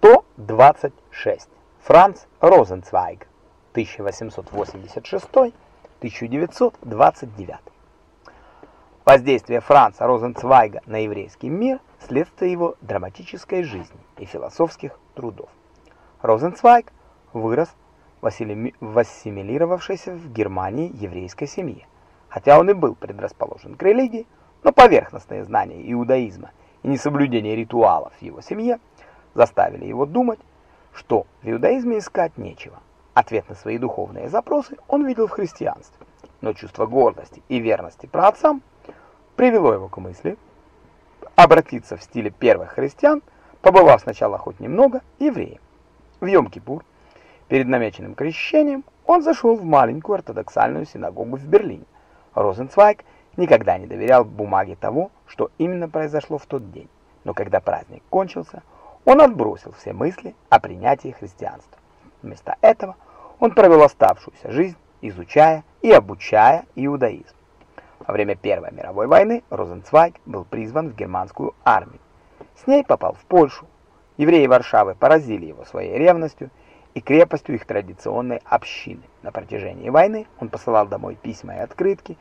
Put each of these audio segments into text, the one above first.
126. Франц Розенцвайг, 1886-1929. Воздействие Франца Розенцвайга на еврейский мир – следствие его драматической жизни и философских трудов. Розенцвайг вырос в ассимилировавшейся в Германии еврейской семье. Хотя он и был предрасположен к религии, но поверхностные знания иудаизма и несоблюдение ритуалов в его семье заставили его думать, что в иудаизме искать нечего. Ответ на свои духовные запросы он видел в христианстве, но чувство гордости и верности праотцам привело его к мысли обратиться в стиле первых христиан, побывав сначала хоть немного евреем. В Йом-Кипур, перед намеченным крещением, он зашел в маленькую ортодоксальную синагогу в Берлине. Розенцвайг никогда не доверял бумаге того, что именно произошло в тот день. Но когда праздник кончился, он отбросил все мысли о принятии христианства. Вместо этого он провел оставшуюся жизнь, изучая и обучая иудаизм. Во время Первой мировой войны Розенцвайг был призван в германскую армию. С ней попал в Польшу. Евреи Варшавы поразили его своей ревностью и крепостью их традиционной общины. На протяжении войны он посылал домой письма и открытки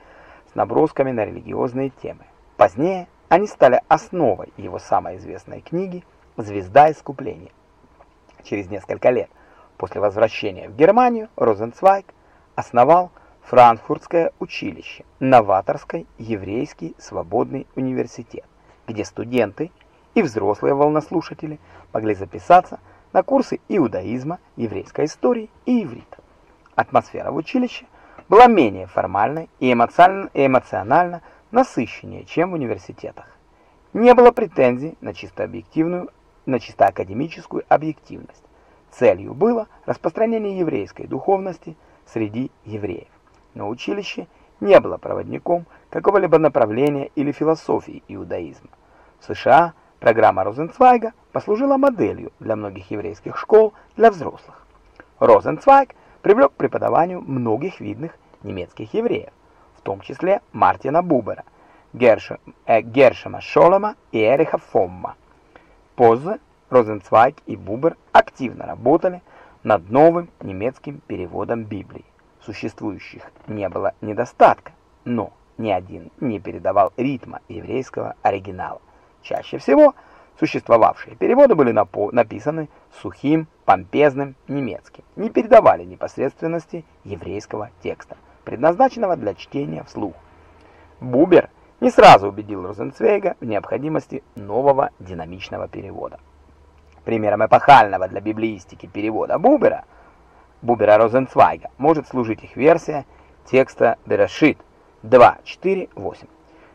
с набросками на религиозные темы. Позднее они стали основой его самой известной книги «Звезда искупления». Через несколько лет после возвращения в Германию Розенцвайг основал Франкфуртское училище, новаторский еврейский свободный университет, где студенты и взрослые волнослушатели могли записаться на курсы иудаизма, еврейской истории и иврита. Атмосфера в училище была менее формальной и эмоционально, эмоционально насыщеннее, чем в университетах. Не было претензий на чисто объективную на чисто академическую объективность. Целью было распространение еврейской духовности среди евреев. Но училище не было проводником какого-либо направления или философии иудаизма. В США программа Розенцвайга послужила моделью для многих еврейских школ для взрослых. Розенцвайг привлек к преподаванию многих видных немецких евреев, в том числе Мартина Бубера, э, Гершема Шолома и Эриха Фомма. Позже Розенцвайг и Бубер активно работали над новым немецким переводом Библии. Существующих не было недостатка, но ни один не передавал ритма еврейского оригинала. Чаще всего существовавшие переводы были написаны сухим, помпезным немецким, не передавали непосредственности еврейского текста, предназначенного для чтения вслух. Бубер не сразу убедил Розенцвейга в необходимости нового динамичного перевода. Примером эпохального для библеистики перевода Бубера, Бубера Розенцвайга, может служить их версия текста Берешит 2.4.8.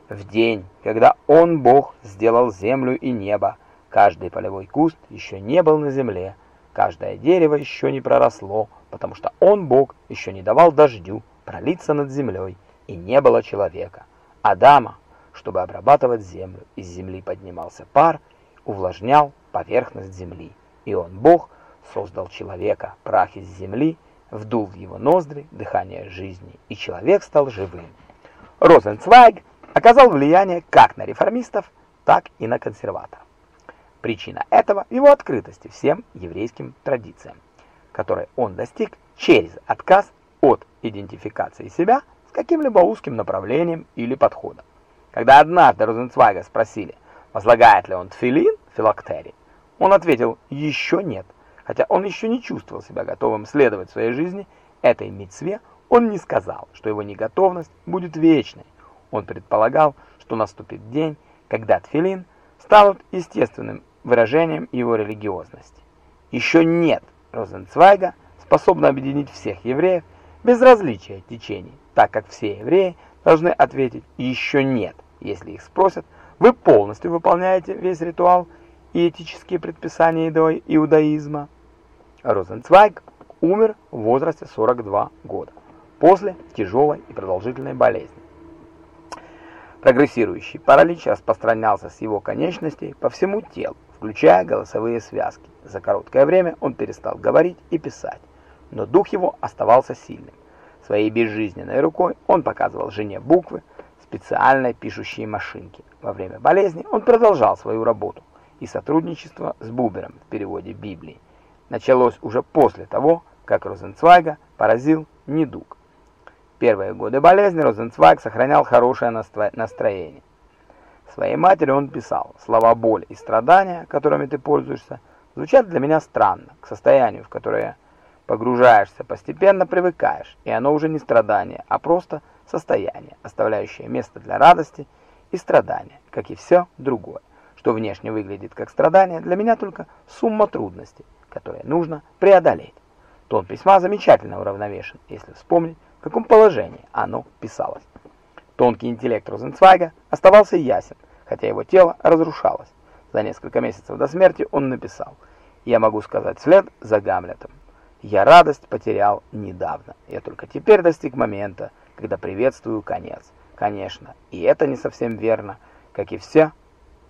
В день, когда Он, Бог, сделал землю и небо, каждый полевой куст еще не был на земле, каждое дерево еще не проросло, потому что Он, Бог, еще не давал дождю пролиться над землей, и не было человека. Адама, чтобы обрабатывать землю. Из земли поднимался пар, увлажнял поверхность земли. И он, Бог, создал человека, прах из земли, вдул в его ноздри дыхание жизни, и человек стал живым. Розенцвайг оказал влияние как на реформистов, так и на консерваторов. Причина этого его открытости всем еврейским традициям, которые он достиг через отказ от идентификации себя с каким-либо узким направлением или подходом. Когда однажды Розенцвайга спросили, возлагает ли он тфилин филактерии, он ответил «еще нет». Хотя он еще не чувствовал себя готовым следовать своей жизни этой митцве, он не сказал, что его неготовность будет вечной. Он предполагал, что наступит день, когда тфилин станут естественным выражением его религиозности. Еще нет Розенцвайга, способна объединить всех евреев без различия течений так как все евреи должны ответить «еще нет», если их спросят, вы полностью выполняете весь ритуал и этические предписания иудаизма. Розенцвайг умер в возрасте 42 года после тяжелой и продолжительной болезни. Прогрессирующий паралич распространялся с его конечностей по всему телу, включая голосовые связки. За короткое время он перестал говорить и писать, но дух его оставался сильным. Своей безжизненной рукой он показывал жене буквы специальной пишущей машинки. Во время болезни он продолжал свою работу. и сотрудничество с Бубером в переводе Библии началось уже после того, как Розенцвайга поразил недуг. Первые годы болезни Розенцвайг сохранял хорошее настроение. Своей матери он писал, слова боль и страдания, которыми ты пользуешься, звучат для меня странно, к состоянию, в которое погружаешься, постепенно привыкаешь, и оно уже не страдание, а просто состояние, оставляющее место для радости и страдания, как и все другое, что внешне выглядит как страдание, для меня только сумма трудностей, которые нужно преодолеть. Тон письма замечательно уравновешен, если вспомнить, в каком положении оно писалось. Тонкий интеллект Розенцвайга оставался ясен, хотя его тело разрушалось. За несколько месяцев до смерти он написал «Я могу сказать вслед за Гамлетом. Я радость потерял недавно. Я только теперь достиг момента, когда приветствую конец. Конечно, и это не совсем верно, как и все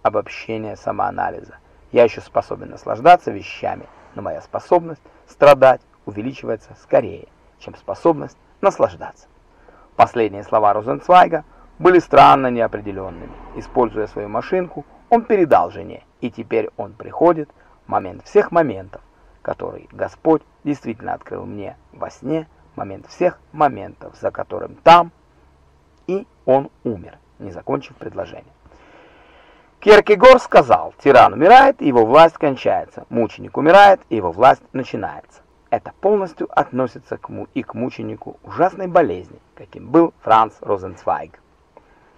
обобщение самоанализа. Я еще способен наслаждаться вещами, но моя способность страдать увеличивается скорее, чем способность наслаждаться. Последние слова Розенцвайга были странно неопределенными. Используя свою машинку, он передал жене, и теперь он приходит, момент всех моментов, который Господь действительно открыл мне во сне, момент всех моментов, за которым там, и он умер, не закончив предложение. Кierkegaard сказал, тиран умирает, его власть кончается, мученик умирает, его власть начинается. Это полностью относится к му и к мученику ужасной болезни, каким был Франц Розенцвайг.